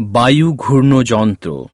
বায়ু ঘূর্ণযন্ত্র।